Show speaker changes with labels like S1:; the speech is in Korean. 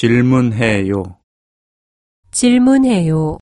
S1: 질문해요.
S2: 질문해요.